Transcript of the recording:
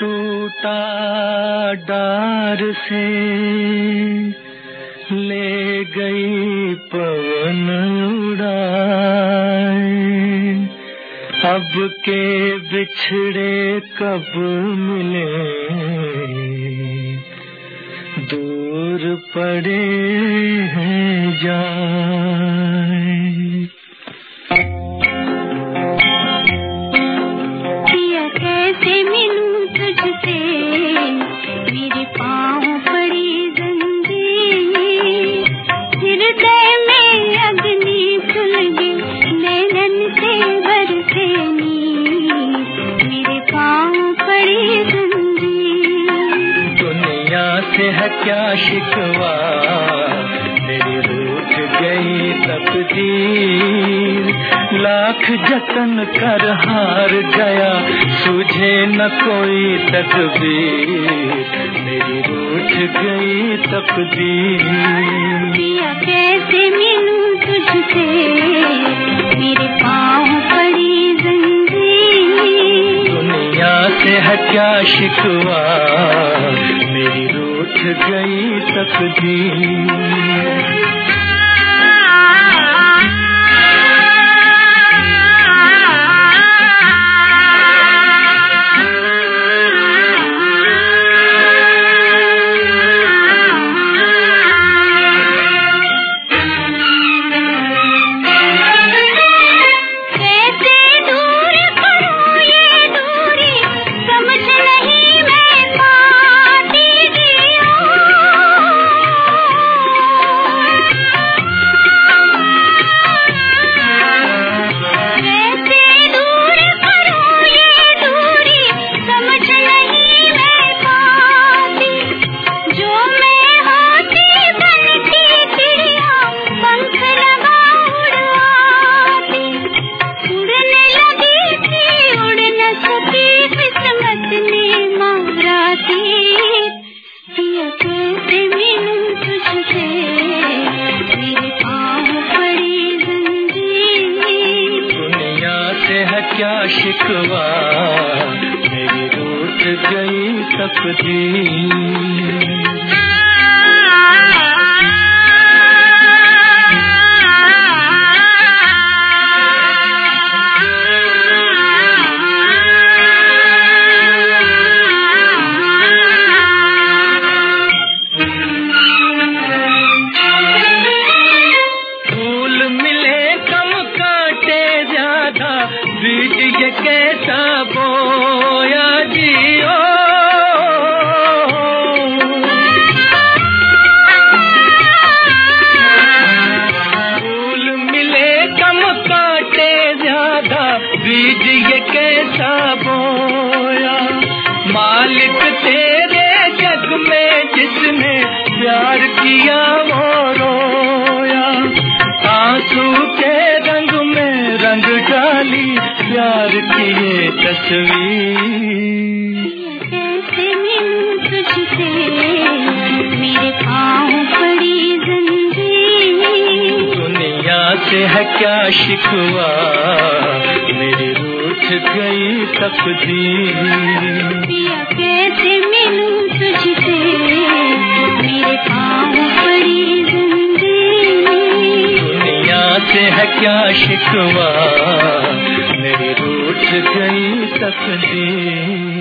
टूटा डार से ले गई पवन उड़ाए अब के बिछड़े कब मिले? दूर पड़े हैं जाए क्या शिकवा? मेरी रूठ गई तकदीर। लाख जतन कर हार गया तुझे न कोई तकदीर। मेरी रूठ गई तकदीर। कैसे मिलूं तुझसे? मेरे पाँव पड़ी जंजीर दुनिया से है क्या शिकवा? गई तकदीर। क्या शिकवा? मेरी रूठ गई तकदीर मालिक तेरे जग में जिसने प्यार किया प्यार की ये तस्वीर। कैसे मिलूं तुझसे? मेरे पाँव पड़ी जंजीर। दुनिया से है क्या शिकवा? मेरी रूठ गई तकदीर। पिया कैसे मिलूं तुझसे? मेरे पाँव पड़ी जंजीर। दुनिया से है क्या शिकवा? गई तकदीर